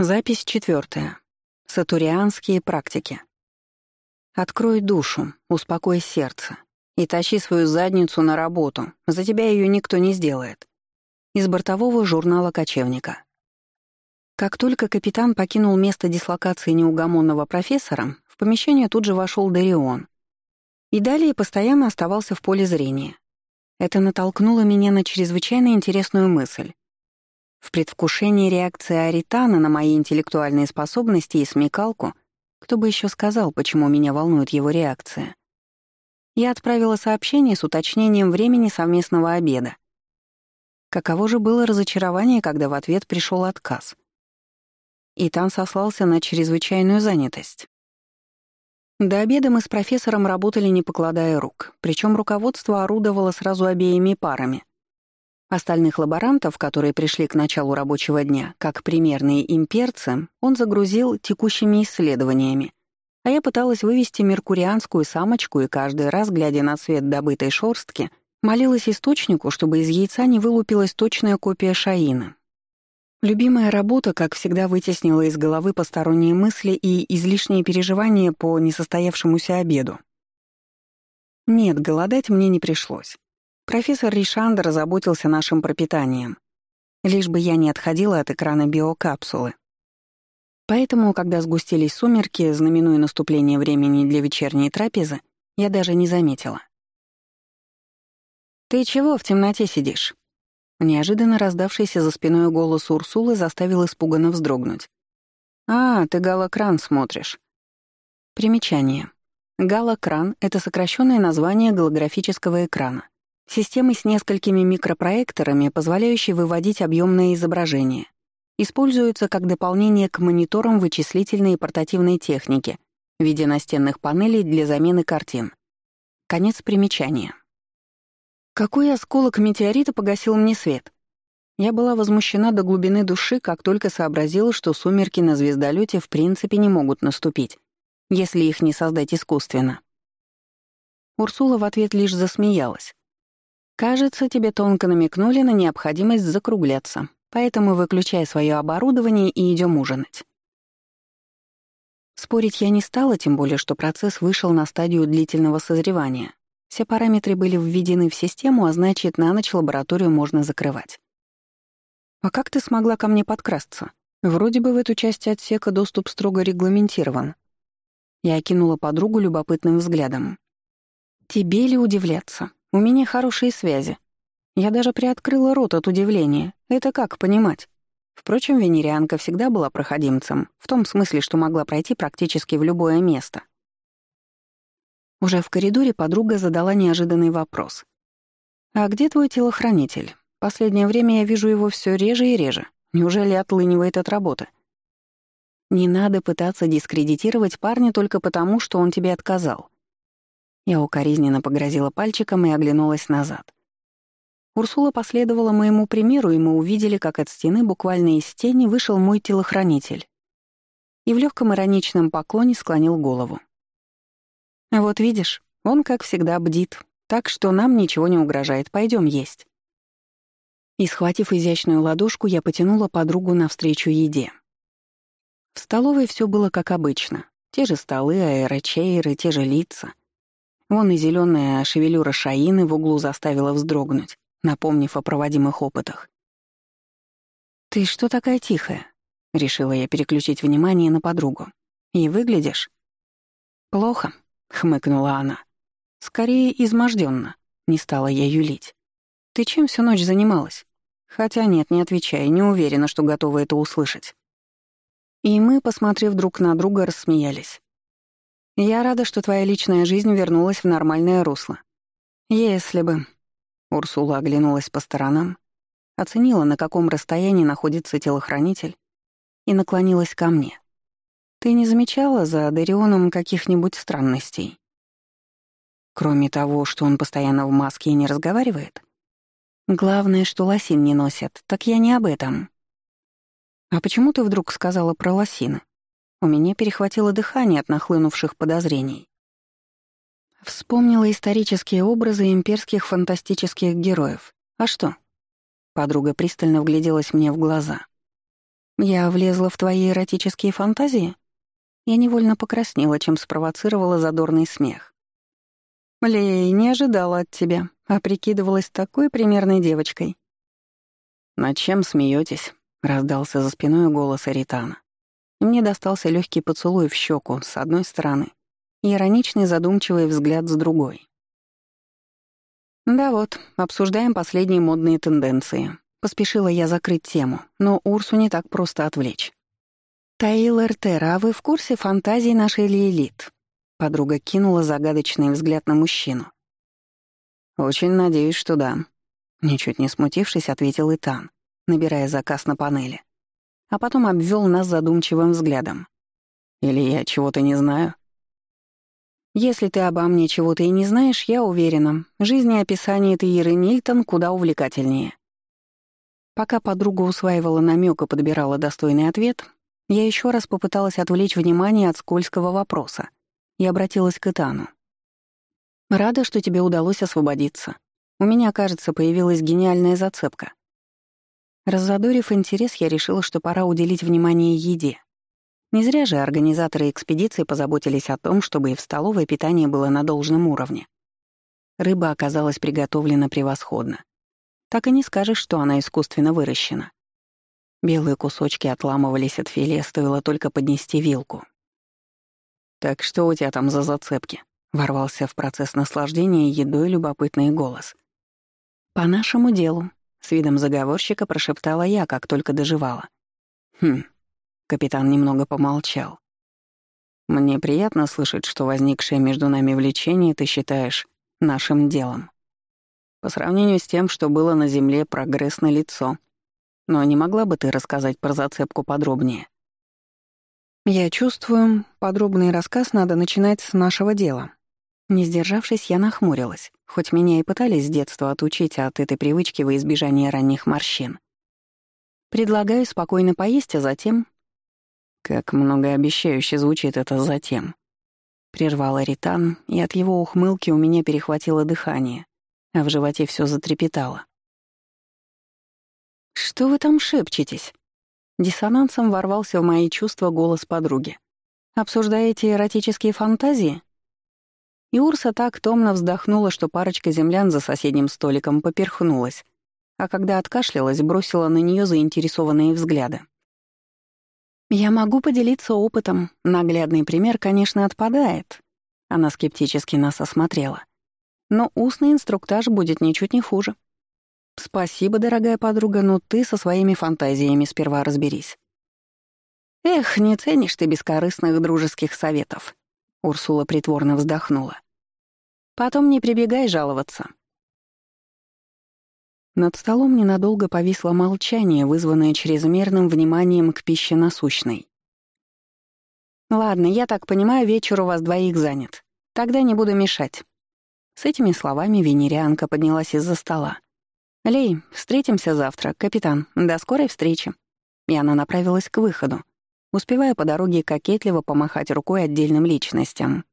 Запись четвертая. Сатурианские практики. Открой душу, успокой сердце и тащи свою задницу на работу. За тебя ее никто не сделает. Из бортового журнала «Кочевника». Как только капитан покинул место дислокации неугомонного профессора, в помещение тут же вошел Дарион. И далее постоянно оставался в поле зрения. Это натолкнуло меня на чрезвычайно интересную мысль. В предвкушении реакции Аритана на мои интеллектуальные способности и смекалку, кто бы еще сказал, почему меня волнует его реакция, я отправила сообщение с уточнением времени совместного обеда. Каково же было разочарование, когда в ответ пришел отказ. Итан сослался на чрезвычайную занятость. До обеда мы с профессором работали, не покладая рук, причем руководство орудовало сразу обеими парами — Остальных лаборантов, которые пришли к началу рабочего дня, как примерные имперцы, он загрузил текущими исследованиями. А я пыталась вывести меркурианскую самочку и каждый раз, глядя на цвет добытой шорстки, молилась источнику, чтобы из яйца не вылупилась точная копия Шаина. Любимая работа, как всегда, вытеснила из головы посторонние мысли и излишние переживания по несостоявшемуся обеду. Нет, голодать мне не пришлось. Профессор Ришандер заботился нашим пропитанием, лишь бы я не отходила от экрана биокапсулы. Поэтому, когда сгустились сумерки, знаменуя наступление времени для вечерней трапезы, я даже не заметила. «Ты чего в темноте сидишь?» Неожиданно раздавшийся за спиной голос Урсулы заставил испуганно вздрогнуть. «А, ты галокран смотришь». Примечание. Галокран — это сокращенное название голографического экрана. Системы с несколькими микропроекторами, позволяющие выводить объемное изображение. Используются как дополнение к мониторам вычислительной и портативной техники в виде настенных панелей для замены картин. Конец примечания. Какой осколок метеорита погасил мне свет? Я была возмущена до глубины души, как только сообразила, что сумерки на звездолете в принципе не могут наступить, если их не создать искусственно. Урсула в ответ лишь засмеялась. Кажется, тебе тонко намекнули на необходимость закругляться, поэтому выключай свое оборудование и идем ужинать. Спорить я не стала, тем более, что процесс вышел на стадию длительного созревания. Все параметры были введены в систему, а значит, на ночь лабораторию можно закрывать. «А как ты смогла ко мне подкрасться? Вроде бы в эту часть отсека доступ строго регламентирован». Я окинула подругу любопытным взглядом. «Тебе ли удивляться? У меня хорошие связи. Я даже приоткрыла рот от удивления. Это как понимать? Впрочем, венерианка всегда была проходимцем, в том смысле, что могла пройти практически в любое место. Уже в коридоре подруга задала неожиданный вопрос. «А где твой телохранитель? Последнее время я вижу его все реже и реже. Неужели отлынивает от работы?» «Не надо пытаться дискредитировать парня только потому, что он тебе отказал. Я укоризненно погрозила пальчиком и оглянулась назад. Урсула последовала моему примеру, и мы увидели, как от стены буквально из тени вышел мой телохранитель. И в легком ироничном поклоне склонил голову. «Вот видишь, он, как всегда, бдит, так что нам ничего не угрожает, пойдем есть». И, схватив изящную ладошку, я потянула подругу навстречу еде. В столовой все было как обычно. Те же столы, аэрочейры, те же лица — Вон и зеленая шевелюра Шаины в углу заставила вздрогнуть, напомнив о проводимых опытах. «Ты что такая тихая?» — решила я переключить внимание на подругу. «И выглядишь?» «Плохо», — хмыкнула она. «Скорее измождённо», — не стала я юлить. «Ты чем всю ночь занималась?» Хотя нет, не отвечай, не уверена, что готова это услышать. И мы, посмотрев друг на друга, рассмеялись. Я рада, что твоя личная жизнь вернулась в нормальное русло. Если бы... Урсула оглянулась по сторонам, оценила, на каком расстоянии находится телохранитель, и наклонилась ко мне. Ты не замечала за Дарионом каких-нибудь странностей? Кроме того, что он постоянно в маске и не разговаривает? Главное, что лосин не носят, так я не об этом. А почему ты вдруг сказала про лосины? У меня перехватило дыхание от нахлынувших подозрений. Вспомнила исторические образы имперских фантастических героев. А что? Подруга пристально вгляделась мне в глаза. Я влезла в твои эротические фантазии? Я невольно покраснела, чем спровоцировала задорный смех. Лей, не ожидала от тебя, а прикидывалась такой примерной девочкой. «Над чем смеетесь? раздался за спиной голос Аритана. Мне достался легкий поцелуй в щеку с одной стороны и ироничный задумчивый взгляд с другой. «Да вот, обсуждаем последние модные тенденции», Поспешила я закрыть тему, но Урсу не так просто отвлечь. «Таилер Тера, а вы в курсе фантазий нашей Лилит?» Подруга кинула загадочный взгляд на мужчину. «Очень надеюсь, что да», — ничуть не смутившись, ответил Итан, набирая заказ на панели. А потом обвел нас задумчивым взглядом. «Или я чего-то не знаю?» «Если ты обо мне чего-то и не знаешь, я уверена, жизнеописание Таиры Нильтон куда увлекательнее. Пока подруга усваивала намек и подбирала достойный ответ, я еще раз попыталась отвлечь внимание от скользкого вопроса и обратилась к Итану. «Рада, что тебе удалось освободиться. У меня, кажется, появилась гениальная зацепка». Раззадорив интерес, я решила, что пора уделить внимание еде. Не зря же организаторы экспедиции позаботились о том, чтобы и в столовой питание было на должном уровне. Рыба оказалась приготовлена превосходно так и не скажешь, что она искусственно выращена. Белые кусочки отламывались от филе, стоило только поднести вилку. «Так что у тебя там за зацепки?» — ворвался в процесс наслаждения едой любопытный голос. «По нашему делу», — с видом заговорщика прошептала я, как только доживала. «Хм», — капитан немного помолчал. «Мне приятно слышать, что возникшее между нами влечение ты считаешь нашим делом. По сравнению с тем, что было на Земле, прогресс на лицо. Но не могла бы ты рассказать про зацепку подробнее? Я чувствую, подробный рассказ надо начинать с нашего дела. Не сдержавшись, я нахмурилась, хоть меня и пытались с детства отучить от этой привычки во избежание ранних морщин. Предлагаю спокойно поесть, а затем... Как многообещающе звучит это «затем». Прервала Ритан, и от его ухмылки у меня перехватило дыхание а в животе все затрепетало. «Что вы там шепчетесь?» Диссонансом ворвался в мои чувства голос подруги. «Обсуждаете эротические фантазии?» И Урса так томно вздохнула, что парочка землян за соседним столиком поперхнулась, а когда откашлялась, бросила на нее заинтересованные взгляды. «Я могу поделиться опытом. Наглядный пример, конечно, отпадает». Она скептически нас осмотрела. Но устный инструктаж будет ничуть не хуже. Спасибо, дорогая подруга, но ты со своими фантазиями сперва разберись. Эх, не ценишь ты бескорыстных дружеских советов. Урсула притворно вздохнула. Потом не прибегай жаловаться. Над столом ненадолго повисло молчание, вызванное чрезмерным вниманием к пище насущной. «Ладно, я так понимаю, вечер у вас двоих занят. Тогда не буду мешать. С этими словами венерианка поднялась из-за стола. «Лей, встретимся завтра, капитан. До скорой встречи». И она направилась к выходу, успевая по дороге кокетливо помахать рукой отдельным личностям.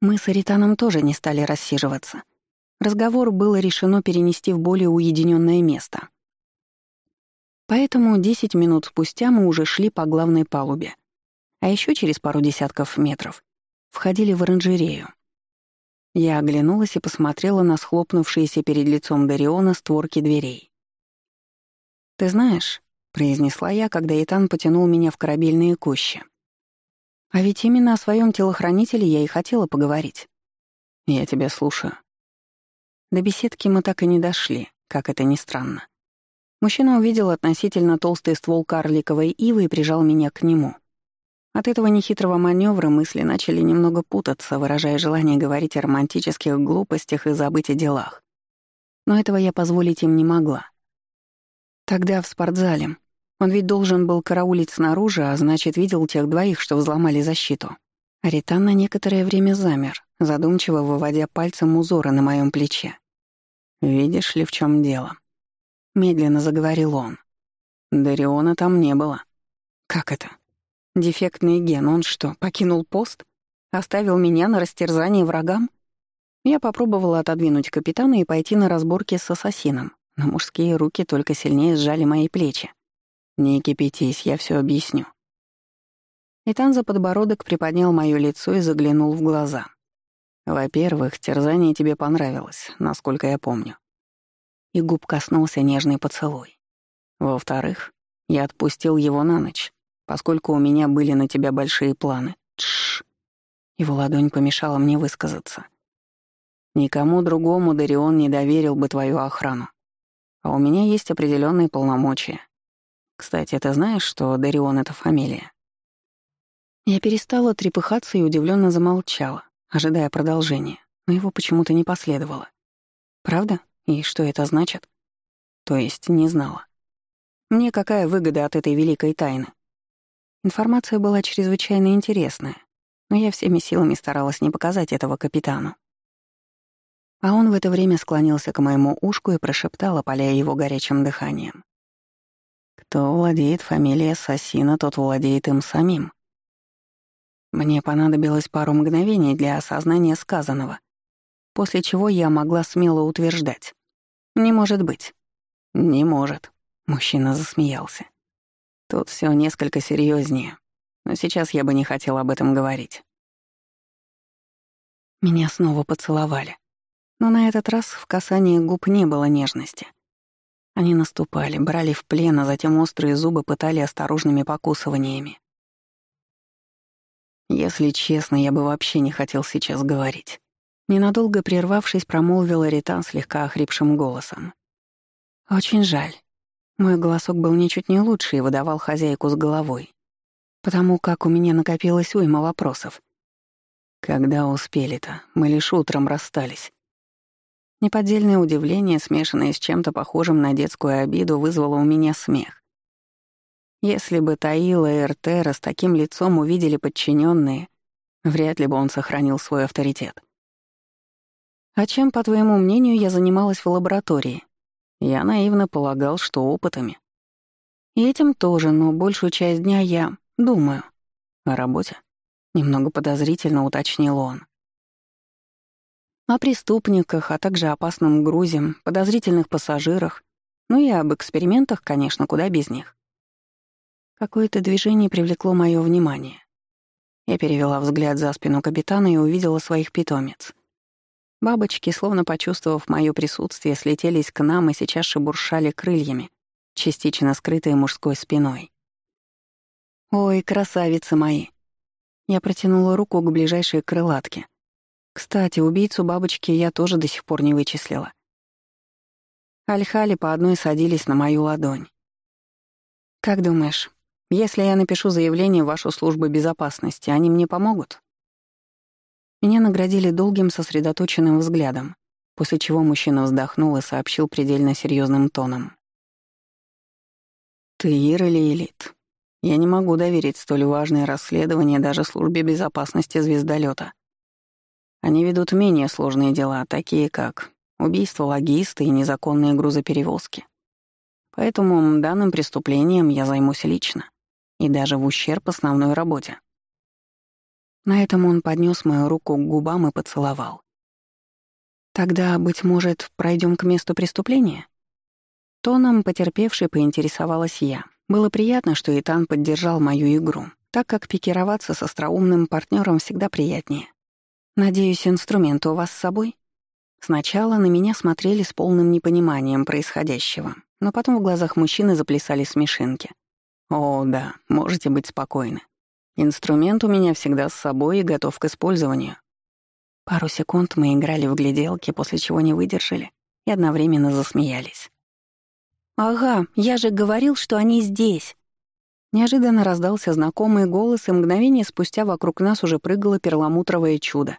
Мы с Аританом тоже не стали рассиживаться. Разговор было решено перенести в более уединенное место. Поэтому десять минут спустя мы уже шли по главной палубе, а еще через пару десятков метров входили в оранжерею. Я оглянулась и посмотрела на схлопнувшиеся перед лицом Дариона створки дверей. «Ты знаешь», — произнесла я, когда Итан потянул меня в корабельные кущи. «А ведь именно о своем телохранителе я и хотела поговорить. Я тебя слушаю». До беседки мы так и не дошли, как это ни странно. Мужчина увидел относительно толстый ствол карликовой ивы и прижал меня к нему. От этого нехитрого маневра мысли начали немного путаться, выражая желание говорить о романтических глупостях и забыть о делах. Но этого я позволить им не могла. Тогда в спортзале. Он ведь должен был караулить снаружи, а значит, видел тех двоих, что взломали защиту. Аритан на некоторое время замер, задумчиво выводя пальцем узоры на моем плече. «Видишь ли, в чем дело?» Медленно заговорил он. «Дариона там не было». «Как это?» Дефектный ген, он что, покинул пост? Оставил меня на растерзание врагам? Я попробовала отодвинуть капитана и пойти на разборки с ассасином, но мужские руки только сильнее сжали мои плечи. «Не кипятись, я все объясню». Итан за подбородок приподнял моё лицо и заглянул в глаза. «Во-первых, терзание тебе понравилось, насколько я помню». И губ коснулся нежный поцелуй. «Во-вторых, я отпустил его на ночь, поскольку у меня были на тебя большие планы. Тш. Его ладонь помешала мне высказаться. Никому другому Дарион не доверил бы твою охрану. А у меня есть определенные полномочия. Кстати, ты знаешь, что Дарион — это фамилия? Я перестала трепыхаться и удивленно замолчала, ожидая продолжения, но его почему-то не последовало. Правда? И что это значит? То есть не знала. Мне какая выгода от этой великой тайны? Информация была чрезвычайно интересная, но я всеми силами старалась не показать этого капитану. А он в это время склонился к моему ушку и прошептал, опаляя его горячим дыханием. «Кто владеет фамилией ассасина, тот владеет им самим». Мне понадобилось пару мгновений для осознания сказанного, после чего я могла смело утверждать. «Не может быть». «Не может», — мужчина засмеялся. «Тут все несколько серьезнее, но сейчас я бы не хотел об этом говорить». Меня снова поцеловали. Но на этот раз в касании губ не было нежности. Они наступали, брали в плен, а затем острые зубы пытали осторожными покусываниями. Если честно, я бы вообще не хотел сейчас говорить. Ненадолго прервавшись, промолвила Ритан слегка охрипшим голосом. «Очень жаль. Мой голосок был ничуть не лучше и выдавал хозяйку с головой, потому как у меня накопилось уйма вопросов. Когда успели-то? Мы лишь утром расстались. Неподдельное удивление, смешанное с чем-то похожим на детскую обиду, вызвало у меня смех. Если бы Таила и Эртера с таким лицом увидели подчиненные, вряд ли бы он сохранил свой авторитет. А чем, по твоему мнению, я занималась в лаборатории? Я наивно полагал, что опытами. И этим тоже, но большую часть дня я думаю о работе. Немного подозрительно уточнил он о преступниках, а также опасном грузе, подозрительных пассажирах, ну и об экспериментах, конечно, куда без них. Какое-то движение привлекло мое внимание. Я перевела взгляд за спину капитана и увидела своих питомец. Бабочки, словно почувствовав мое присутствие, слетелись к нам и сейчас шебуршали крыльями, частично скрытые мужской спиной. «Ой, красавицы мои!» Я протянула руку к ближайшей крылатке — кстати, убийцу бабочки я тоже до сих пор не вычислила. Альхали по одной садились на мою ладонь. «Как думаешь, если я напишу заявление в вашу службу безопасности, они мне помогут?» Меня наградили долгим сосредоточенным взглядом, после чего мужчина вздохнул и сообщил предельно серьезным тоном. «Ты Ир или Элит? Я не могу доверить столь важное расследование даже службе безопасности звездолета. Они ведут менее сложные дела, такие как убийство логиста и незаконные грузоперевозки. Поэтому данным преступлением я займусь лично, и даже в ущерб основной работе. На этом он поднес мою руку к губам и поцеловал. «Тогда, быть может, пройдем к месту преступления?» Тоном потерпевшей поинтересовалась я. Было приятно, что Итан поддержал мою игру, так как пикироваться с остроумным партнером всегда приятнее. «Надеюсь, инструмент у вас с собой?» Сначала на меня смотрели с полным непониманием происходящего, но потом в глазах мужчины заплясали смешинки. «О, да, можете быть спокойны. Инструмент у меня всегда с собой и готов к использованию». Пару секунд мы играли в гляделки, после чего не выдержали и одновременно засмеялись. «Ага, я же говорил, что они здесь!» Неожиданно раздался знакомый голос, и мгновение спустя вокруг нас уже прыгало перламутровое чудо.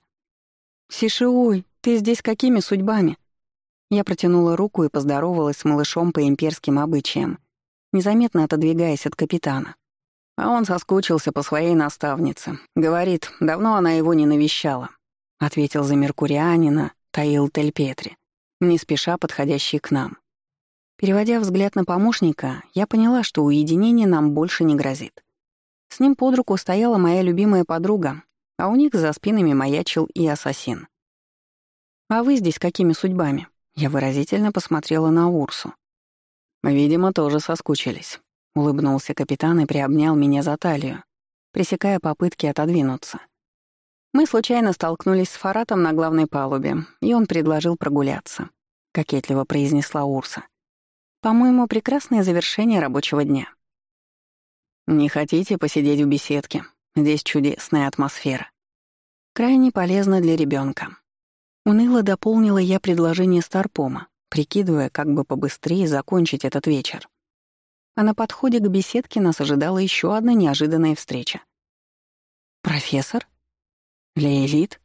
«Сишиой, ты здесь какими судьбами?» Я протянула руку и поздоровалась с малышом по имперским обычаям, незаметно отодвигаясь от капитана. А он соскучился по своей наставнице. Говорит, давно она его не навещала. Ответил за меркурианина Таил Тельпетри, не спеша подходящий к нам. Переводя взгляд на помощника, я поняла, что уединение нам больше не грозит. С ним под руку стояла моя любимая подруга, а у них за спинами маячил и ассасин. «А вы здесь какими судьбами?» Я выразительно посмотрела на Урсу. «Видимо, тоже соскучились», — улыбнулся капитан и приобнял меня за талию, пресекая попытки отодвинуться. Мы случайно столкнулись с Фаратом на главной палубе, и он предложил прогуляться, кокетливо произнесла Урса. По-моему, прекрасное завершение рабочего дня. Не хотите посидеть в беседке? Здесь чудесная атмосфера. Крайне полезно для ребенка. Уныло дополнила я предложение Старпома, прикидывая, как бы побыстрее закончить этот вечер. А на подходе к беседке нас ожидала еще одна неожиданная встреча. «Профессор? Лейлит?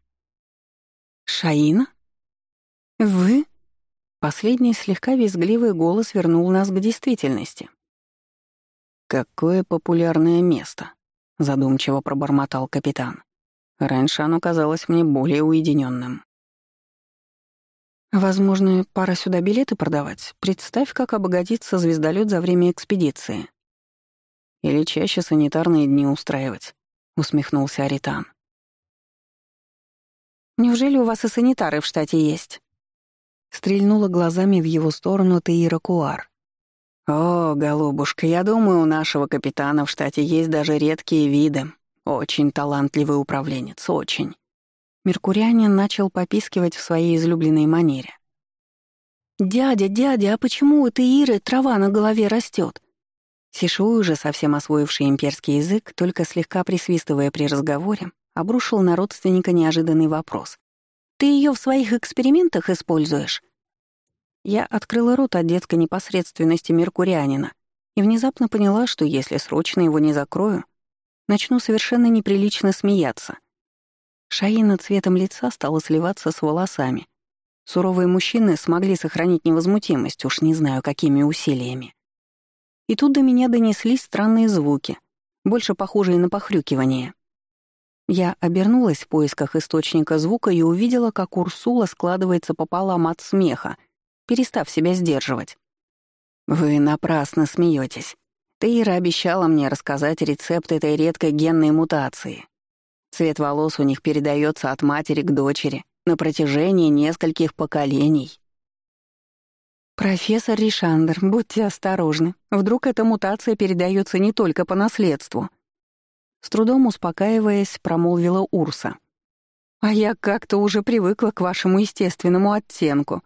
Шаина? Вы?» Последний слегка визгливый голос вернул нас к действительности. «Какое популярное место», — задумчиво пробормотал капитан. Раньше оно казалось мне более уединенным. Возможно, пора сюда билеты продавать. Представь, как обогатится звездолет за время экспедиции. Или чаще санитарные дни устраивать, усмехнулся Аритан. Неужели у вас и санитары в штате есть? Стрельнула глазами в его сторону Таира Куар. «О, голубушка, я думаю, у нашего капитана в штате есть даже редкие виды, очень талантливый управленец, очень. Меркурианин начал попискивать в своей излюбленной манере. «Дядя, дядя, а почему у этой Иры трава на голове растет? Сишуй, уже совсем освоивший имперский язык, только слегка присвистывая при разговоре, обрушил на родственника неожиданный вопрос. «Ты ее в своих экспериментах используешь?» Я открыла рот от детской непосредственности меркурианина и внезапно поняла, что если срочно его не закрою, начну совершенно неприлично смеяться. Шаина цветом лица стала сливаться с волосами. Суровые мужчины смогли сохранить невозмутимость, уж не знаю, какими усилиями. И тут до меня донеслись странные звуки, больше похожие на похрюкивание. Я обернулась в поисках источника звука и увидела, как Урсула складывается пополам от смеха, перестав себя сдерживать. «Вы напрасно смеетесь. Тейра обещала мне рассказать рецепт этой редкой генной мутации. Цвет волос у них передается от матери к дочери на протяжении нескольких поколений. «Профессор Ришандер, будьте осторожны. Вдруг эта мутация передается не только по наследству». С трудом успокаиваясь, промолвила Урса. «А я как-то уже привыкла к вашему естественному оттенку.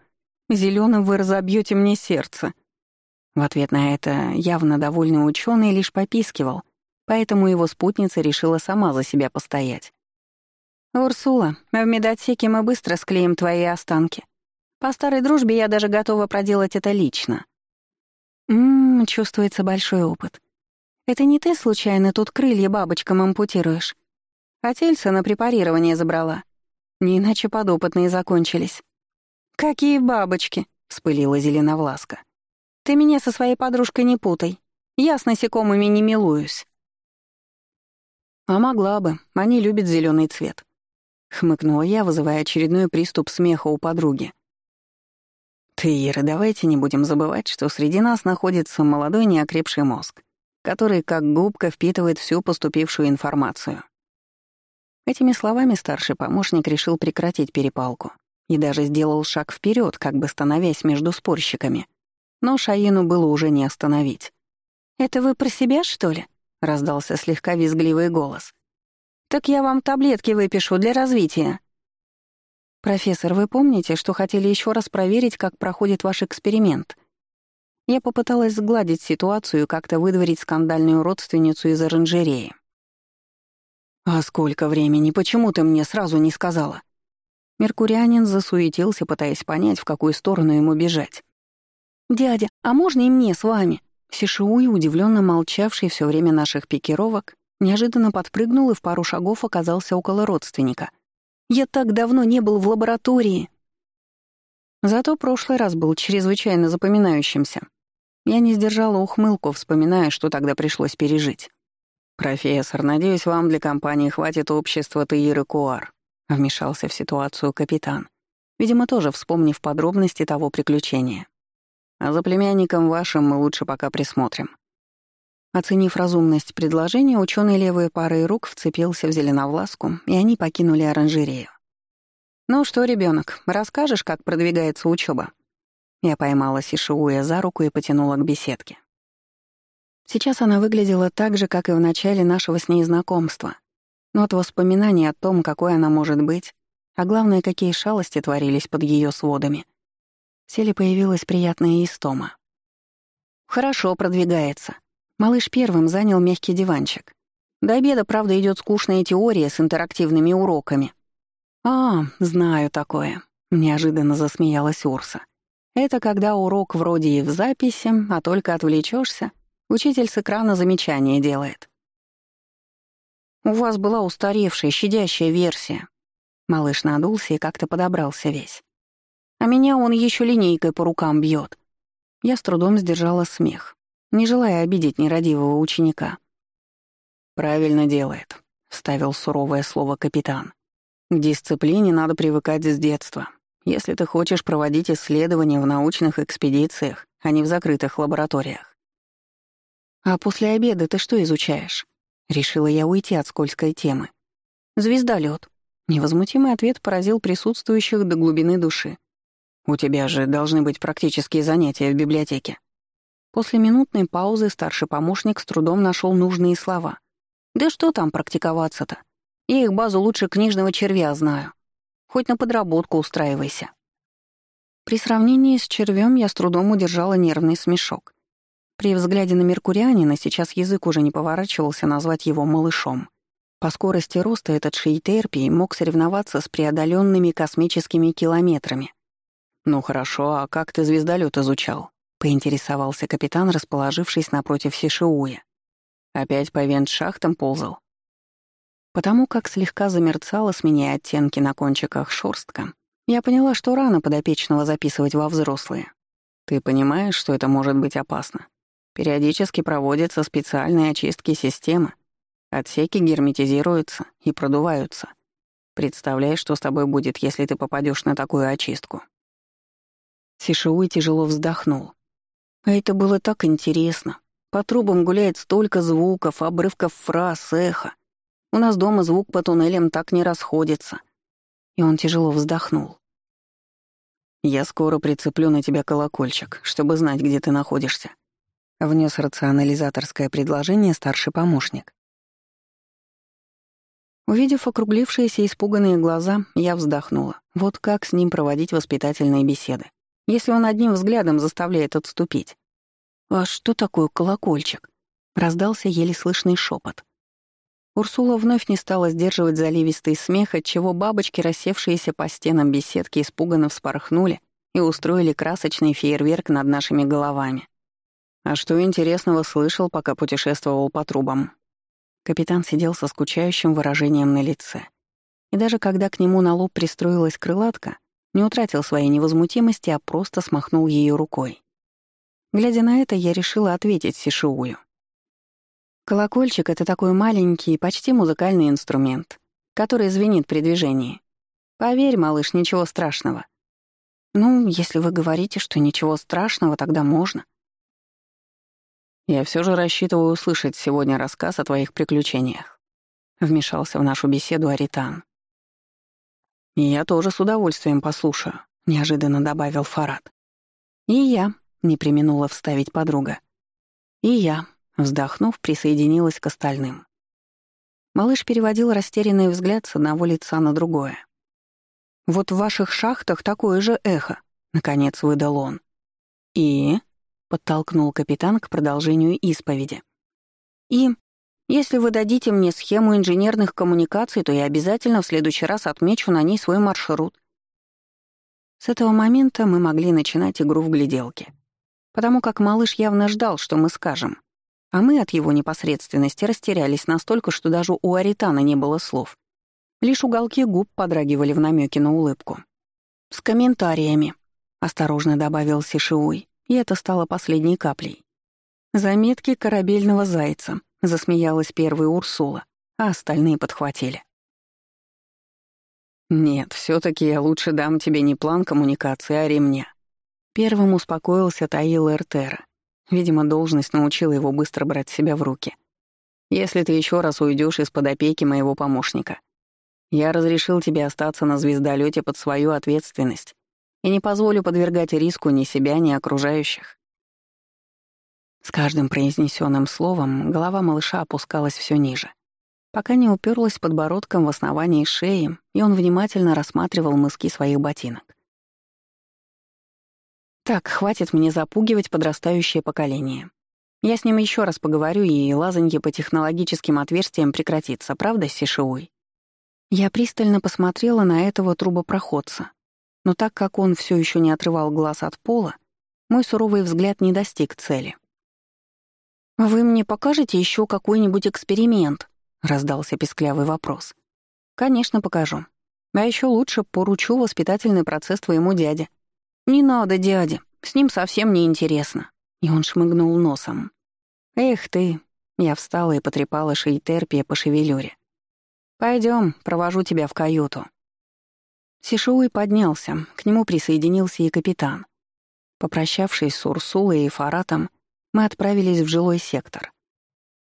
Зеленым вы разобьете мне сердце». В ответ на это явно довольный ученый лишь попискивал, поэтому его спутница решила сама за себя постоять. «Урсула, в медотсеке мы быстро склеим твои останки. По старой дружбе я даже готова проделать это лично». «Ммм, чувствуется большой опыт. Это не ты, случайно, тут крылья бабочкам ампутируешь? А тельца на препарирование забрала. Не иначе подопытные закончились». «Какие бабочки?» — вспылила Зеленовласка. Ты меня со своей подружкой не путай. Я с насекомыми не милуюсь». «А могла бы. Они любят зеленый цвет», — хмыкнула я, вызывая очередной приступ смеха у подруги. «Ты, Ира, давайте не будем забывать, что среди нас находится молодой неокрепший мозг, который как губка впитывает всю поступившую информацию». Этими словами старший помощник решил прекратить перепалку и даже сделал шаг вперед, как бы становясь между спорщиками — но Шаину было уже не остановить. «Это вы про себя, что ли?» — раздался слегка визгливый голос. «Так я вам таблетки выпишу для развития». «Профессор, вы помните, что хотели еще раз проверить, как проходит ваш эксперимент?» Я попыталась сгладить ситуацию и как-то выдворить скандальную родственницу из оранжереи. «А сколько времени? Почему ты мне сразу не сказала?» Меркурианин засуетился, пытаясь понять, в какую сторону ему бежать. «Дядя, а можно и мне с вами?» Сишиуи, удивленно молчавший все время наших пикировок, неожиданно подпрыгнул и в пару шагов оказался около родственника. «Я так давно не был в лаборатории!» Зато прошлый раз был чрезвычайно запоминающимся. Я не сдержала ухмылку, вспоминая, что тогда пришлось пережить. «Профессор, надеюсь, вам для компании хватит общества Таиры Куар», — вмешался в ситуацию капитан, видимо, тоже вспомнив подробности того приключения. А за племянником вашим мы лучше пока присмотрим». Оценив разумность предложения, ученый левой парой рук вцепился в зеленовласку, и они покинули оранжерею. «Ну что, ребенок, расскажешь, как продвигается учеба? Я поймала Сишиуя за руку и потянула к беседке. Сейчас она выглядела так же, как и в начале нашего с ней знакомства. Но от воспоминаний о том, какой она может быть, а главное, какие шалости творились под ее сводами, в селе появилась приятная истома. «Хорошо продвигается». Малыш первым занял мягкий диванчик. До обеда, правда, идет скучная теория с интерактивными уроками. «А, знаю такое», — неожиданно засмеялась Урса. «Это когда урок вроде и в записи, а только отвлечешься, учитель с экрана замечания делает». «У вас была устаревшая, щадящая версия». Малыш надулся и как-то подобрался весь. «А меня он еще линейкой по рукам бьет. Я с трудом сдержала смех, не желая обидеть нерадивого ученика. «Правильно делает», — вставил суровое слово капитан. «К дисциплине надо привыкать с детства. Если ты хочешь проводить исследования в научных экспедициях, а не в закрытых лабораториях». «А после обеда ты что изучаешь?» Решила я уйти от скользкой темы. «Звездолёт». Невозмутимый ответ поразил присутствующих до глубины души. «У тебя же должны быть практические занятия в библиотеке». После минутной паузы старший помощник с трудом нашел нужные слова. Да что там практиковаться-то? Я их базу лучше книжного червя знаю. Хоть на подработку устраивайся. При сравнении с червем я с трудом удержала нервный смешок. При взгляде на Меркурианина сейчас язык уже не поворачивался назвать его малышом. По скорости роста этот шейтерпий мог соревноваться с преодоленными космическими километрами. «Ну хорошо, а как ты звездолет изучал?» — поинтересовался капитан, расположившись напротив Сишиуя. Опять по вент-шахтам ползал. Потому как слегка замерцала, сменяя оттенки на кончиках шорстка, я поняла, что рано подопечного записывать во взрослые. Ты понимаешь, что это может быть опасно? Периодически проводятся специальные очистки системы. Отсеки герметизируются и продуваются. Представляешь, что с тобой будет, если ты попадешь на такую очистку. Сишиуй тяжело вздохнул. А это было так интересно. По трубам гуляет столько звуков, обрывков фраз, эхо. У нас дома звук по туннелям так не расходится. И он тяжело вздохнул. «Я скоро прицеплю на тебя колокольчик, чтобы знать, где ты находишься», — внес рационализаторское предложение старший помощник. Увидев округлившиеся испуганные глаза, я вздохнула. Вот как с ним проводить воспитательные беседы, если он одним взглядом заставляет отступить. «А что такое колокольчик?» — раздался еле слышный шепот. Урсула вновь не стала сдерживать заливистый смех, отчего бабочки, рассевшиеся по стенам беседки, испуганно вспорхнули и устроили красочный фейерверк над нашими головами. «А что интересного слышал, пока путешествовал по трубам?» Капитан сидел со скучающим выражением на лице. И даже когда к нему на лоб пристроилась крылатка, не утратил своей невозмутимости, а просто смахнул ее рукой. Глядя на это, я решила ответить Сишиую. Колокольчик — это такой маленький, почти музыкальный инструмент, который звенит при движении. Поверь, малыш, ничего страшного. Ну, если вы говорите, что ничего страшного, тогда можно. Я все же рассчитываю услышать сегодня рассказ о твоих приключениях. Вмешался в нашу беседу Аритан. Я тоже с удовольствием послушаю, неожиданно добавил Фарад. И я, не применула вставить подруга. И я, вздохнув, присоединилась к остальным. Малыш переводил растерянный взгляд с одного лица на другое. «Вот в ваших шахтах такое же эхо», — наконец выдал он. «И?» — подтолкнул капитан к продолжению исповеди. «И если вы дадите мне схему инженерных коммуникаций, то я обязательно в следующий раз отмечу на ней свой маршрут». С этого момента мы могли начинать игру в гляделки потому как малыш явно ждал, что мы скажем. А мы от его непосредственности растерялись настолько, что даже у Аритана не было слов. Лишь уголки губ подрагивали в намеке на улыбку. «С комментариями», — осторожно добавил Сишиуй, и это стало последней каплей. «Заметки корабельного зайца», — засмеялась первая Урсула, а остальные подхватили. «Нет, все таки я лучше дам тебе не план коммуникации, а ремня», Первым успокоился Таил Эртера. Видимо, должность научила его быстро брать себя в руки. «Если ты еще раз уйдешь из-под опеки моего помощника, я разрешил тебе остаться на звездолете под свою ответственность и не позволю подвергать риску ни себя, ни окружающих». С каждым произнесенным словом голова малыша опускалась все ниже, пока не уперлась подбородком в основании шеи, и он внимательно рассматривал мыски своих ботинок. Так, хватит мне запугивать подрастающее поколение. Я с ним еще раз поговорю, и лазанье по технологическим отверстиям прекратится, правда, Сишиуй? Я пристально посмотрела на этого трубопроходца, но так как он все еще не отрывал глаз от пола, мой суровый взгляд не достиг цели. «Вы мне покажете еще какой-нибудь эксперимент?» — раздался песклявый вопрос. «Конечно, покажу. А еще лучше поручу воспитательный процесс твоему дяде. Не надо, дядя, с ним совсем не интересно». И он шмыгнул носом. «Эх ты!» — я встала и потрепала Шейтерпия по шевелюре. Пойдем, провожу тебя в каюту». Сишуи поднялся, к нему присоединился и капитан. Попрощавшись с Урсулой и Фаратом, мы отправились в жилой сектор.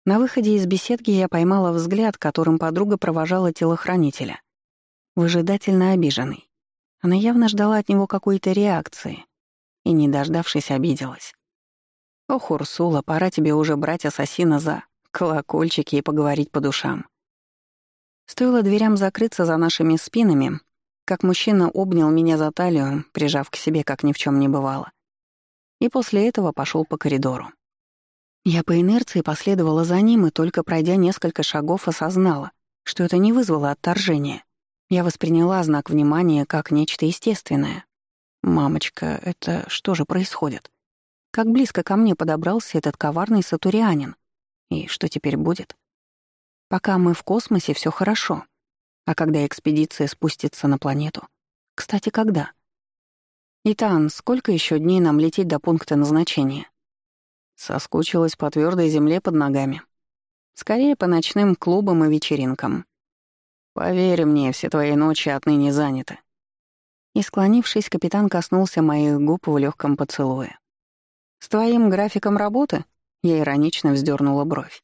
На выходе из беседки я поймала взгляд, которым подруга провожала телохранителя. Выжидательно обиженный. Она явно ждала от него какой-то реакции и, не дождавшись, обиделась. «Ох, Урсула, пора тебе уже брать ассасина за колокольчики и поговорить по душам». Стоило дверям закрыться за нашими спинами, как мужчина обнял меня за талию, прижав к себе, как ни в чем не бывало и после этого пошел по коридору. Я по инерции последовала за ним и только пройдя несколько шагов осознала, что это не вызвало отторжения. Я восприняла знак внимания как нечто естественное. «Мамочка, это что же происходит? Как близко ко мне подобрался этот коварный сатурианин? И что теперь будет? Пока мы в космосе, все хорошо. А когда экспедиция спустится на планету? Кстати, когда?» «Итан, сколько еще дней нам лететь до пункта назначения?» Соскучилась по твердой земле под ногами. Скорее по ночным клубам и вечеринкам. Поверь мне, все твои ночи отныне заняты. И склонившись, капитан коснулся моих губ в легком поцелуе. «С твоим графиком работы?» Я иронично вздернула бровь.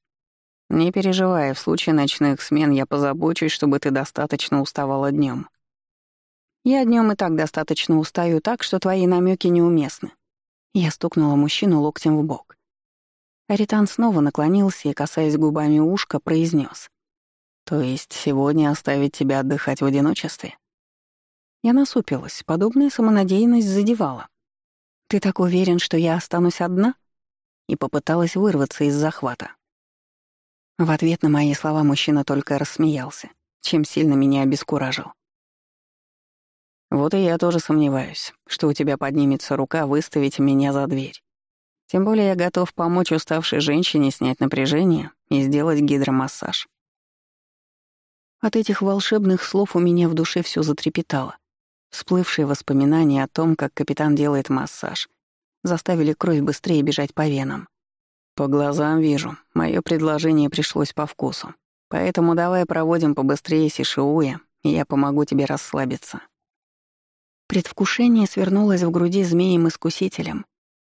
«Не переживай, в случае ночных смен я позабочусь, чтобы ты достаточно уставала днем. Я днем и так достаточно устаю так, что твои намеки неуместны. Я стукнула мужчину локтем в бок. Аритан снова наклонился и, касаясь губами ушка, произнес: «То есть сегодня оставить тебя отдыхать в одиночестве?» Я насупилась, подобная самонадеянность задевала. «Ты так уверен, что я останусь одна?» И попыталась вырваться из захвата. В ответ на мои слова мужчина только рассмеялся, чем сильно меня обескуражил. Вот и я тоже сомневаюсь, что у тебя поднимется рука выставить меня за дверь. Тем более я готов помочь уставшей женщине снять напряжение и сделать гидромассаж. От этих волшебных слов у меня в душе все затрепетало. Всплывшие воспоминания о том, как капитан делает массаж, заставили кровь быстрее бежать по венам. По глазам вижу, мое предложение пришлось по вкусу. Поэтому давай проводим побыстрее Сишиуя, и я помогу тебе расслабиться. Предвкушение свернулось в груди змеем-искусителем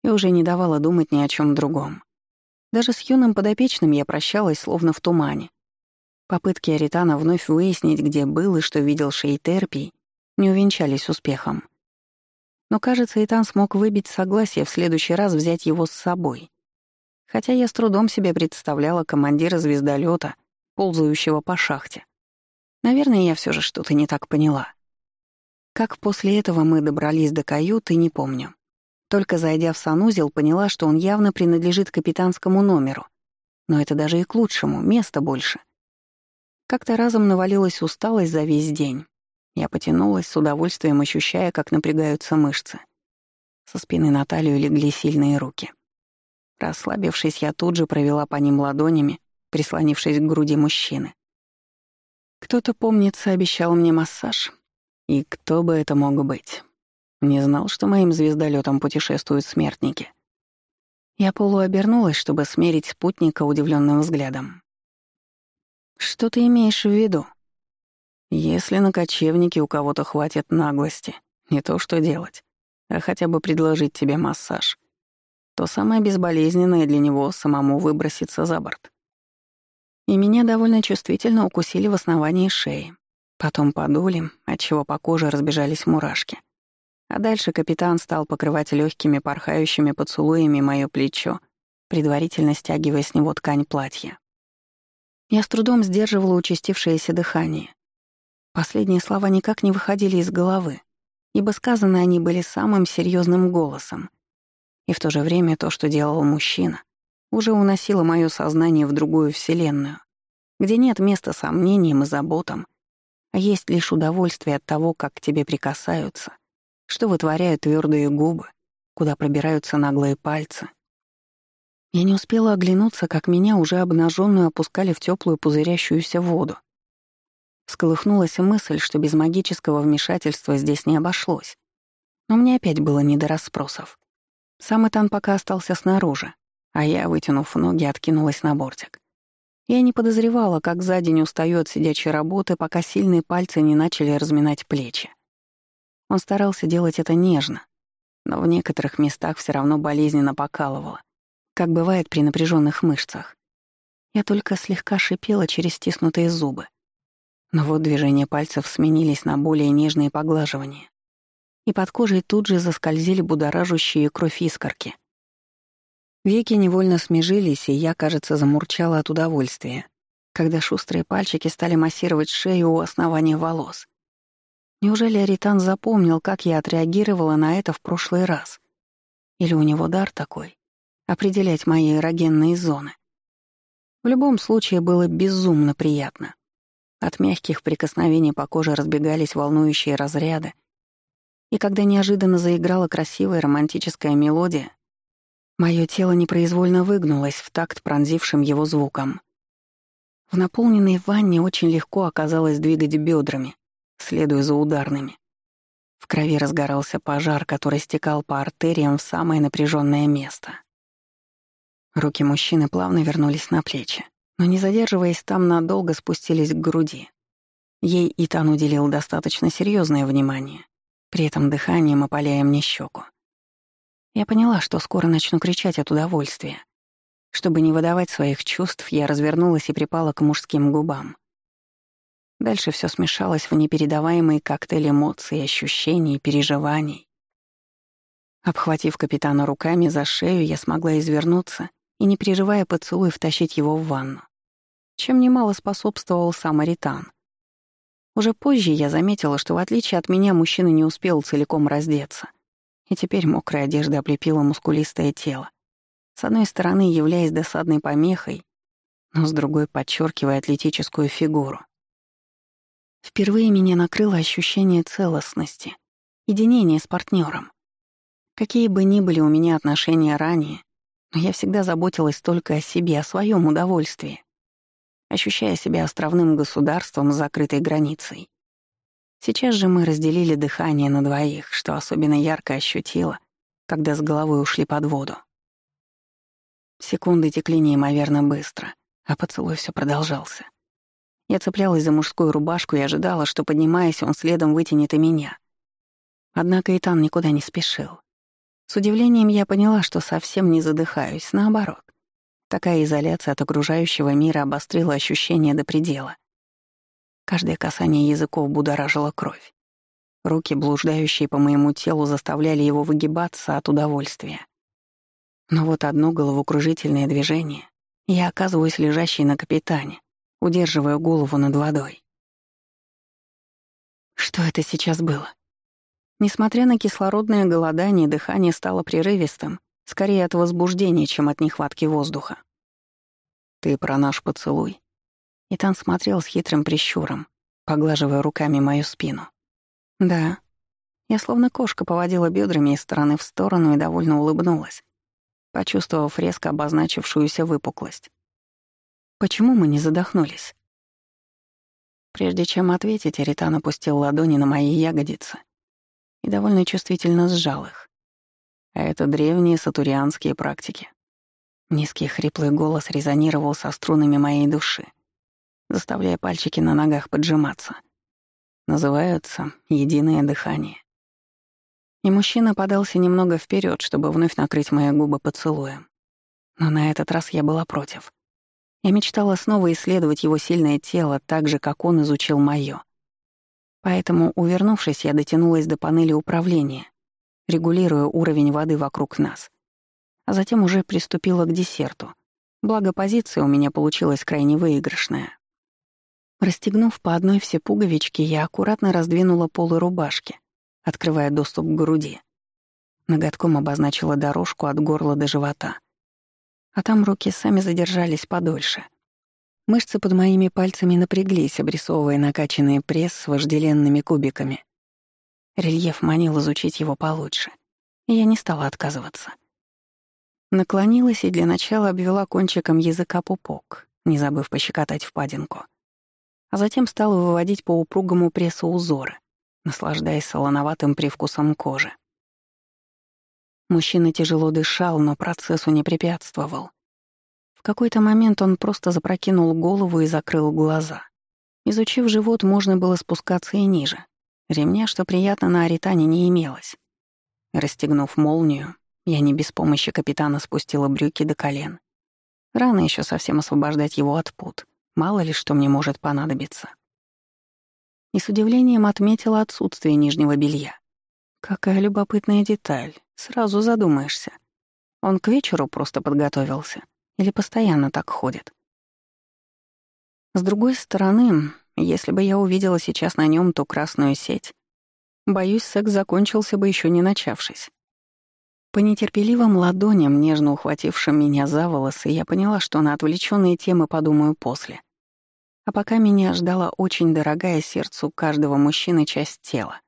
и уже не давало думать ни о чем другом. Даже с юным подопечным я прощалась, словно в тумане. Попытки Аритана вновь выяснить, где был и что видел Шейтерпий, не увенчались успехом. Но, кажется, Итан смог выбить согласие в следующий раз взять его с собой. Хотя я с трудом себе представляла командира звездолета, ползающего по шахте. Наверное, я все же что-то не так поняла. Как после этого мы добрались до каюты, не помню. Только зайдя в санузел, поняла, что он явно принадлежит капитанскому номеру. Но это даже и к лучшему, места больше. Как-то разом навалилась усталость за весь день. Я потянулась, с удовольствием ощущая, как напрягаются мышцы. Со спины на талию легли сильные руки. Расслабившись, я тут же провела по ним ладонями, прислонившись к груди мужчины. Кто-то, помнится, обещал мне массаж, и кто бы это мог быть? Не знал, что моим звездолетом путешествуют смертники. Я полуобернулась, чтобы смерить спутника удивленным взглядом. «Что ты имеешь в виду?» «Если на кочевнике у кого-то хватит наглости, не то что делать, а хотя бы предложить тебе массаж, то самое безболезненное для него самому выброситься за борт. И меня довольно чувствительно укусили в основании шеи, Потом подули, отчего по коже разбежались мурашки. А дальше капитан стал покрывать легкими порхающими поцелуями мое плечо предварительно стягивая с него ткань платья. Я с трудом сдерживала участившееся дыхание. Последние слова никак не выходили из головы, ибо сказаны они были самым серьезным голосом. И в то же время то, что делал мужчина, уже уносило мое сознание в другую вселенную, где нет места сомнениям и заботам, а есть лишь удовольствие от того, как к тебе прикасаются, что вытворяют твердые губы, куда пробираются наглые пальцы. Я не успела оглянуться, как меня уже обнаженную опускали в теплую пузырящуюся воду. Всколыхнулась мысль, что без магического вмешательства здесь не обошлось. Но мне опять было не до расспросов. Сам Итан пока остался снаружи, а я, вытянув ноги, откинулась на бортик. Я не подозревала, как за день устаю от сидячей работы, пока сильные пальцы не начали разминать плечи. Он старался делать это нежно, но в некоторых местах все равно болезненно покалывало, как бывает при напряженных мышцах. Я только слегка шипела через стиснутые зубы. Но вот движения пальцев сменились на более нежные поглаживания. И под кожей тут же заскользили будоражащие кровь искорки — Веки невольно смежились, и я, кажется, замурчала от удовольствия, когда шустрые пальчики стали массировать шею у основания волос. Неужели Аритан запомнил, как я отреагировала на это в прошлый раз? Или у него дар такой — определять мои эрогенные зоны? В любом случае было безумно приятно. От мягких прикосновений по коже разбегались волнующие разряды, и когда неожиданно заиграла красивая романтическая мелодия, Моё тело непроизвольно выгнулось в такт пронзившим его звуком. В наполненной ванне очень легко оказалось двигать бедрами, следуя за ударными. В крови разгорался пожар, который стекал по артериям в самое напряженное место. Руки мужчины плавно вернулись на плечи, но, не задерживаясь там, надолго спустились к груди. Ей Итан уделил достаточно серьезное внимание, при этом дыханием опаляя мне щеку. Я поняла, что скоро начну кричать от удовольствия. Чтобы не выдавать своих чувств, я развернулась и припала к мужским губам. Дальше все смешалось в непередаваемый коктейль эмоций, ощущений, переживаний. Обхватив капитана руками за шею, я смогла извернуться и, не прерывая поцелуй, втащить его в ванну. Чем немало способствовал сам Аритан. Уже позже я заметила, что в отличие от меня мужчина не успел целиком раздеться и теперь мокрая одежда облепила мускулистое тело, с одной стороны являясь досадной помехой, но с другой подчеркивая атлетическую фигуру. Впервые меня накрыло ощущение целостности, единения с партнером. Какие бы ни были у меня отношения ранее, но я всегда заботилась только о себе, о своем удовольствии, ощущая себя островным государством с закрытой границей. Сейчас же мы разделили дыхание на двоих, что особенно ярко ощутила, когда с головой ушли под воду. Секунды текли неимоверно быстро, а поцелуй все продолжался. Я цеплялась за мужскую рубашку и ожидала, что, поднимаясь, он следом вытянет и меня. Однако Итан никуда не спешил. С удивлением я поняла, что совсем не задыхаюсь, наоборот. Такая изоляция от окружающего мира обострила ощущение до предела — Каждое касание языков будоражило кровь. Руки, блуждающие по моему телу, заставляли его выгибаться от удовольствия. Но вот одно головокружительное движение, и я оказываюсь лежащей на капитане, удерживая голову над водой. Что это сейчас было? Несмотря на кислородное голодание, дыхание стало прерывистым, скорее от возбуждения, чем от нехватки воздуха. «Ты про наш поцелуй?» Итан смотрел с хитрым прищуром, поглаживая руками мою спину. «Да». Я словно кошка поводила бедрами из стороны в сторону и довольно улыбнулась, почувствовав резко обозначившуюся выпуклость. «Почему мы не задохнулись?» Прежде чем ответить, Ритан опустил ладони на мои ягодицы и довольно чувствительно сжал их. А это древние сатурианские практики. Низкий хриплый голос резонировал со струнами моей души заставляя пальчики на ногах поджиматься. Называются «единое дыхание». И мужчина подался немного вперед, чтобы вновь накрыть мои губы поцелуем. Но на этот раз я была против. Я мечтала снова исследовать его сильное тело так же, как он изучил моё. Поэтому, увернувшись, я дотянулась до панели управления, регулируя уровень воды вокруг нас. а затем уже приступила к десерту. Благо позиция у меня получилась крайне выигрышная. Расстегнув по одной все пуговички, я аккуратно раздвинула полы рубашки, открывая доступ к груди. Ноготком обозначила дорожку от горла до живота. А там руки сами задержались подольше. Мышцы под моими пальцами напряглись, обрисовывая накачанный пресс с вожделенными кубиками. Рельеф манил изучить его получше, я не стала отказываться. Наклонилась и для начала обвела кончиком языка пупок, не забыв пощекотать впадинку — а затем стала выводить по упругому прессу узоры, наслаждаясь солоноватым привкусом кожи. Мужчина тяжело дышал, но процессу не препятствовал. В какой-то момент он просто запрокинул голову и закрыл глаза. Изучив живот, можно было спускаться и ниже. Ремня, что приятно, на аритане не имелось. Расстегнув молнию, я не без помощи капитана спустила брюки до колен. Рано еще совсем освобождать его от пут. Мало ли что мне может понадобиться. И с удивлением отметила отсутствие нижнего белья. Какая любопытная деталь, сразу задумаешься. Он к вечеру просто подготовился или постоянно так ходит? С другой стороны, если бы я увидела сейчас на нем ту красную сеть, боюсь, секс закончился бы еще не начавшись. По нетерпеливым ладоням, нежно ухватившим меня за волосы, я поняла, что на отвлеченные темы подумаю после. А пока меня ждала очень дорогая сердцу каждого мужчины часть тела.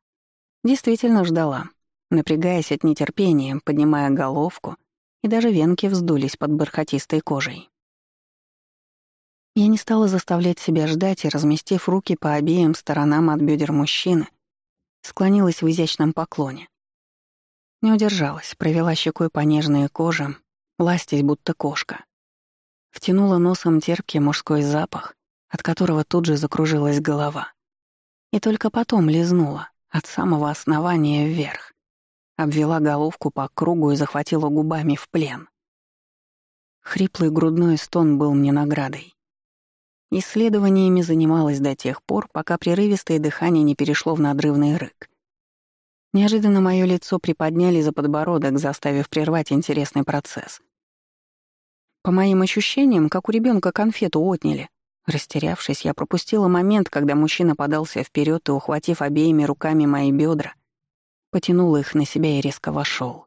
Действительно ждала, напрягаясь от нетерпения, поднимая головку, и даже венки вздулись под бархатистой кожей. Я не стала заставлять себя ждать и, разместив руки по обеим сторонам от бедер мужчины, склонилась в изящном поклоне. Не удержалась, провела щекой по нежной коже, ластясь будто кошка. Втянула носом терпкий мужской запах, от которого тут же закружилась голова. И только потом лизнула, от самого основания вверх. Обвела головку по кругу и захватила губами в плен. Хриплый грудной стон был мне наградой. Исследованиями занималась до тех пор, пока прерывистое дыхание не перешло в надрывный рык. Неожиданно мое лицо приподняли за подбородок, заставив прервать интересный процесс. По моим ощущениям, как у ребенка конфету отняли. Растерявшись, я пропустила момент, когда мужчина подался вперед и, ухватив обеими руками мои бедра, потянул их на себя и резко вошел.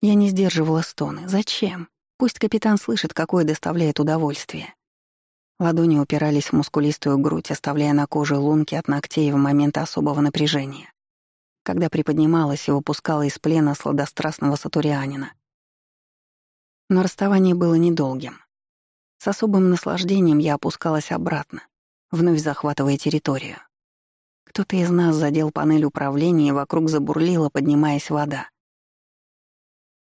Я не сдерживала стоны. Зачем? Пусть капитан слышит, какое доставляет удовольствие. Ладони упирались в мускулистую грудь, оставляя на коже лунки от ногтей в момент особого напряжения, когда приподнималась и выпускала из плена сладострастного сатурианина. Но расставание было недолгим. С особым наслаждением я опускалась обратно, вновь захватывая территорию. Кто-то из нас задел панель управления, и вокруг забурлила, поднимаясь вода.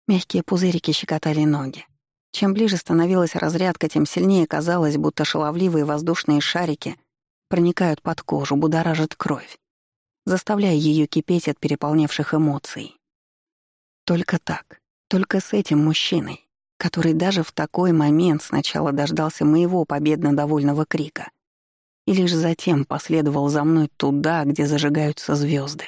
Мягкие пузырики щекотали ноги. Чем ближе становилась разрядка, тем сильнее казалось, будто шаловливые воздушные шарики проникают под кожу, будоражат кровь, заставляя ее кипеть от переполнявших эмоций. Только так, только с этим мужчиной который даже в такой момент сначала дождался моего победно довольного крика и лишь затем последовал за мной туда, где зажигаются звезды.